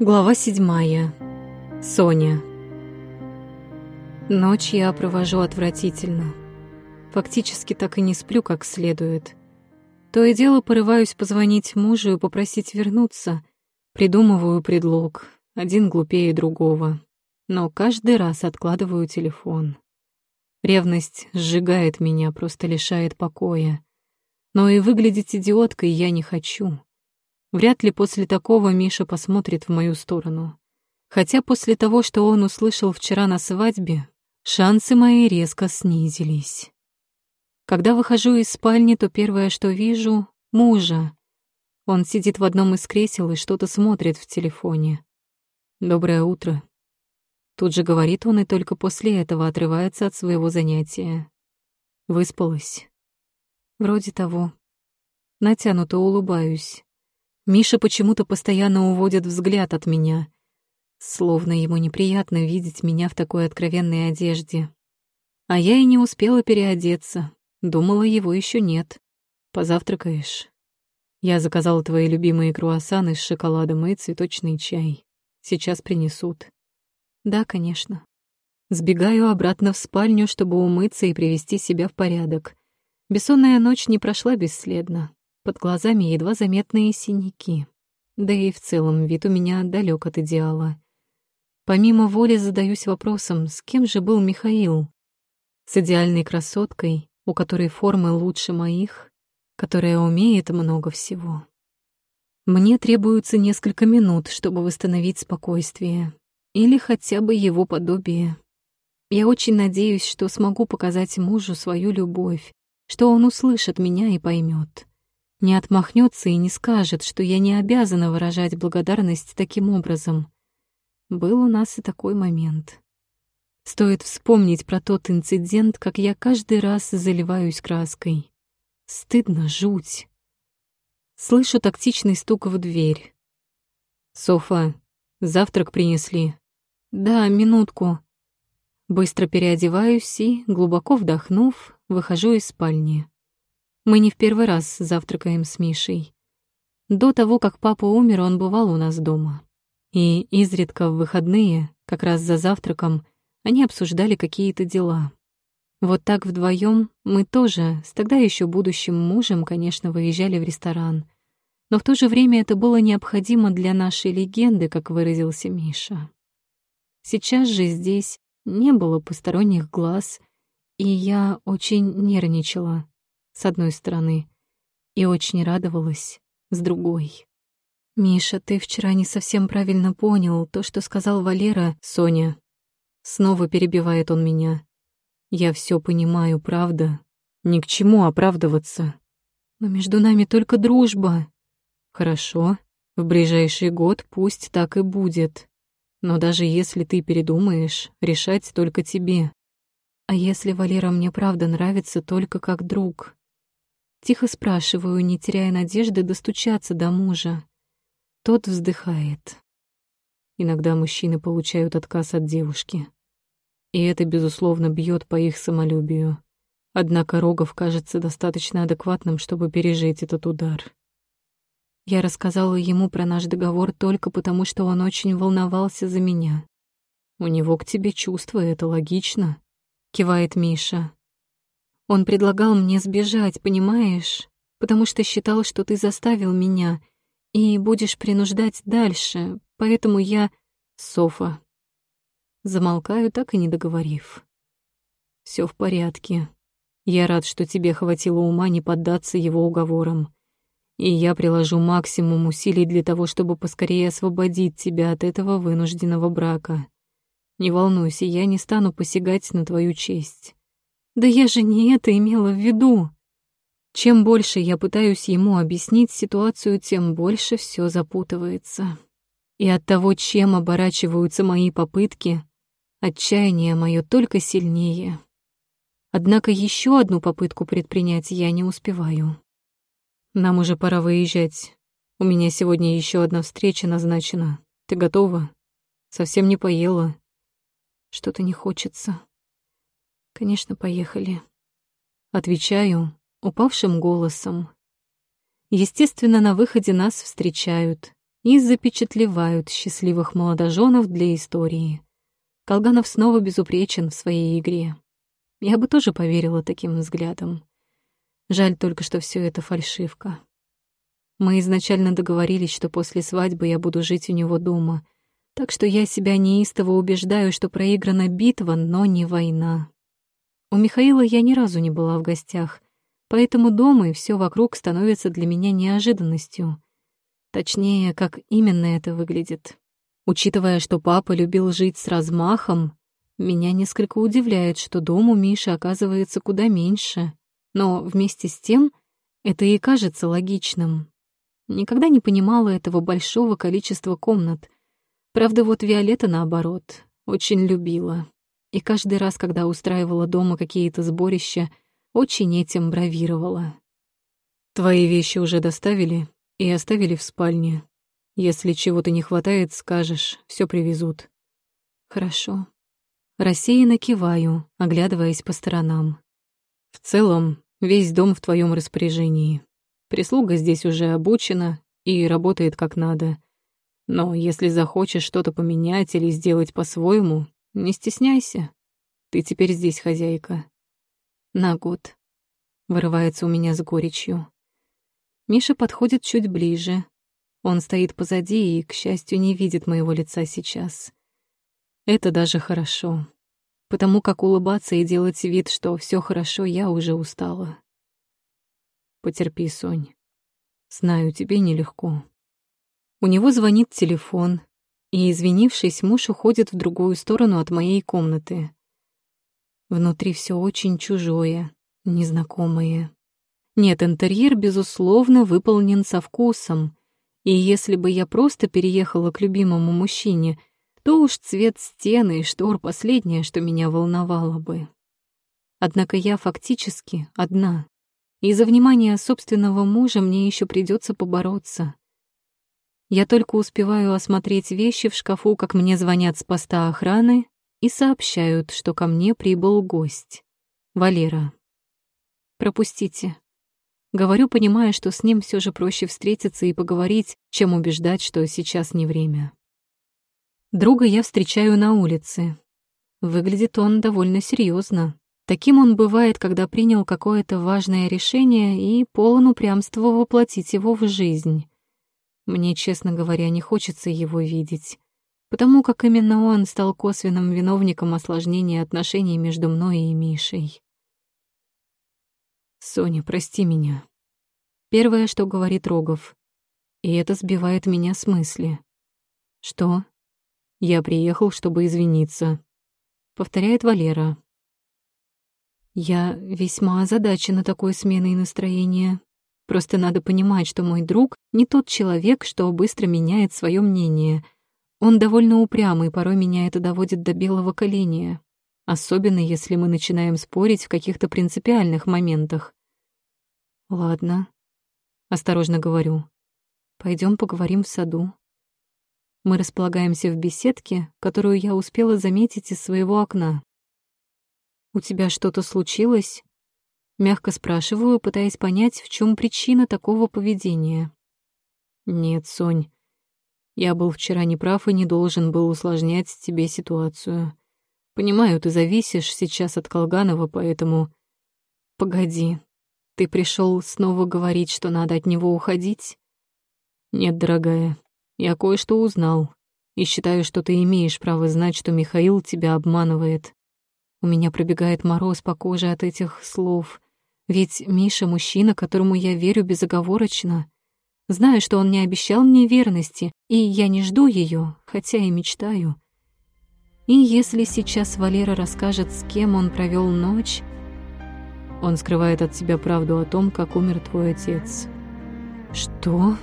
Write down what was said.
Глава седьмая. Соня. Ночь я провожу отвратительно. Фактически так и не сплю как следует. То и дело порываюсь позвонить мужу и попросить вернуться. Придумываю предлог, один глупее другого. Но каждый раз откладываю телефон. Ревность сжигает меня, просто лишает покоя. Но и выглядеть идиоткой я не хочу. Вряд ли после такого Миша посмотрит в мою сторону. Хотя после того, что он услышал вчера на свадьбе, шансы мои резко снизились. Когда выхожу из спальни, то первое, что вижу — мужа. Он сидит в одном из кресел и что-то смотрит в телефоне. «Доброе утро». Тут же говорит он и только после этого отрывается от своего занятия. Выспалась. Вроде того. Натянуто улыбаюсь. Миша почему-то постоянно уводит взгляд от меня, словно ему неприятно видеть меня в такой откровенной одежде. А я и не успела переодеться, думала, его еще нет. Позавтракаешь? Я заказала твои любимые круассаны с шоколадом и цветочный чай. Сейчас принесут. Да, конечно. Сбегаю обратно в спальню, чтобы умыться и привести себя в порядок. Бессонная ночь не прошла бесследно. Под глазами едва заметные синяки. Да и в целом вид у меня далек от идеала. Помимо воли задаюсь вопросом, с кем же был Михаил? С идеальной красоткой, у которой формы лучше моих, которая умеет много всего. Мне требуется несколько минут, чтобы восстановить спокойствие. Или хотя бы его подобие. Я очень надеюсь, что смогу показать мужу свою любовь, что он услышит меня и поймет не отмахнется и не скажет, что я не обязана выражать благодарность таким образом. Был у нас и такой момент. Стоит вспомнить про тот инцидент, как я каждый раз заливаюсь краской. Стыдно, жуть. Слышу тактичный стук в дверь. «Софа, завтрак принесли?» «Да, минутку». Быстро переодеваюсь и, глубоко вдохнув, выхожу из спальни. Мы не в первый раз завтракаем с Мишей. До того, как папа умер, он бывал у нас дома. И изредка в выходные, как раз за завтраком, они обсуждали какие-то дела. Вот так вдвоем мы тоже с тогда еще будущим мужем, конечно, выезжали в ресторан. Но в то же время это было необходимо для нашей легенды, как выразился Миша. Сейчас же здесь не было посторонних глаз, и я очень нервничала, с одной стороны, и очень радовалась с другой. «Миша, ты вчера не совсем правильно понял то, что сказал Валера, Соня». Снова перебивает он меня. «Я все понимаю, правда. Ни к чему оправдываться. Но между нами только дружба». «Хорошо, в ближайший год пусть так и будет. Но даже если ты передумаешь, решать только тебе. А если Валера мне правда нравится только как друг?» Тихо спрашиваю, не теряя надежды достучаться до мужа. Тот вздыхает. Иногда мужчины получают отказ от девушки. И это, безусловно, бьет по их самолюбию. Однако Рогов кажется достаточно адекватным, чтобы пережить этот удар. Я рассказала ему про наш договор только потому, что он очень волновался за меня. «У него к тебе чувства, это логично», — кивает Миша. Он предлагал мне сбежать, понимаешь? Потому что считал, что ты заставил меня и будешь принуждать дальше, поэтому я... Софа. Замолкаю, так и не договорив. Все в порядке. Я рад, что тебе хватило ума не поддаться его уговорам. И я приложу максимум усилий для того, чтобы поскорее освободить тебя от этого вынужденного брака. Не волнуйся, я не стану посягать на твою честь. Да я же не это имела в виду. Чем больше я пытаюсь ему объяснить ситуацию, тем больше все запутывается. И от того, чем оборачиваются мои попытки, отчаяние мое только сильнее. Однако еще одну попытку предпринять я не успеваю. Нам уже пора выезжать. У меня сегодня еще одна встреча назначена. Ты готова? Совсем не поела. Что-то не хочется. Конечно, поехали. Отвечаю упавшим голосом. Естественно, на выходе нас встречают. и запечатлевают счастливых молодоженов для истории. Колганов снова безупречен в своей игре. Я бы тоже поверила таким взглядом. Жаль только, что все это фальшивка. Мы изначально договорились, что после свадьбы я буду жить у него дома, так что я себя неистово убеждаю, что проиграна битва, но не война. У Михаила я ни разу не была в гостях, поэтому дома и все вокруг становится для меня неожиданностью. Точнее, как именно это выглядит. Учитывая, что папа любил жить с размахом, меня несколько удивляет, что дом у Миши оказывается куда меньше. Но вместе с тем это и кажется логичным. Никогда не понимала этого большого количества комнат. Правда, вот Виолетта, наоборот, очень любила и каждый раз, когда устраивала дома какие-то сборища, очень этим бравировала. «Твои вещи уже доставили и оставили в спальне. Если чего-то не хватает, скажешь, все привезут». «Хорошо». Рассеянно киваю, оглядываясь по сторонам. «В целом, весь дом в твоем распоряжении. Прислуга здесь уже обучена и работает как надо. Но если захочешь что-то поменять или сделать по-своему, не стесняйся. Ты теперь здесь хозяйка. На год. Вырывается у меня с горечью. Миша подходит чуть ближе. Он стоит позади и, к счастью, не видит моего лица сейчас. Это даже хорошо. Потому как улыбаться и делать вид, что все хорошо, я уже устала. Потерпи, Сонь. Знаю, тебе нелегко. У него звонит телефон, и, извинившись, муж уходит в другую сторону от моей комнаты. Внутри все очень чужое, незнакомое. Нет, интерьер, безусловно, выполнен со вкусом. И если бы я просто переехала к любимому мужчине, то уж цвет стены и штор последнее, что меня волновало бы. Однако я фактически одна. И за внимание собственного мужа мне еще придется побороться. Я только успеваю осмотреть вещи в шкафу, как мне звонят с поста охраны и сообщают, что ко мне прибыл гость. Валера. Пропустите. Говорю, понимая, что с ним все же проще встретиться и поговорить, чем убеждать, что сейчас не время. Друга я встречаю на улице. Выглядит он довольно серьезно. Таким он бывает, когда принял какое-то важное решение и полон упрямства воплотить его в жизнь. Мне, честно говоря, не хочется его видеть, потому как именно он стал косвенным виновником осложнения отношений между мной и Мишей. «Соня, прости меня». Первое, что говорит Рогов. И это сбивает меня с мысли. «Что?» «Я приехал, чтобы извиниться», — повторяет Валера. Я весьма озадачена такой сменой настроения. Просто надо понимать, что мой друг не тот человек, что быстро меняет свое мнение. Он довольно упрямый, порой меня это доводит до белого коленя. Особенно, если мы начинаем спорить в каких-то принципиальных моментах. «Ладно», — осторожно говорю. Пойдем поговорим в саду». Мы располагаемся в беседке, которую я успела заметить из своего окна. «У тебя что-то случилось?» Мягко спрашиваю, пытаясь понять, в чем причина такого поведения. «Нет, Сонь, я был вчера неправ и не должен был усложнять тебе ситуацию. Понимаю, ты зависишь сейчас от Колганова, поэтому... Погоди, ты пришел снова говорить, что надо от него уходить? Нет, дорогая, я кое-что узнал и считаю, что ты имеешь право знать, что Михаил тебя обманывает. У меня пробегает мороз по коже от этих слов. Ведь Миша — мужчина, которому я верю безоговорочно. Знаю, что он не обещал мне верности, и я не жду ее, хотя и мечтаю. И если сейчас Валера расскажет, с кем он провел ночь, он скрывает от тебя правду о том, как умер твой отец. Что?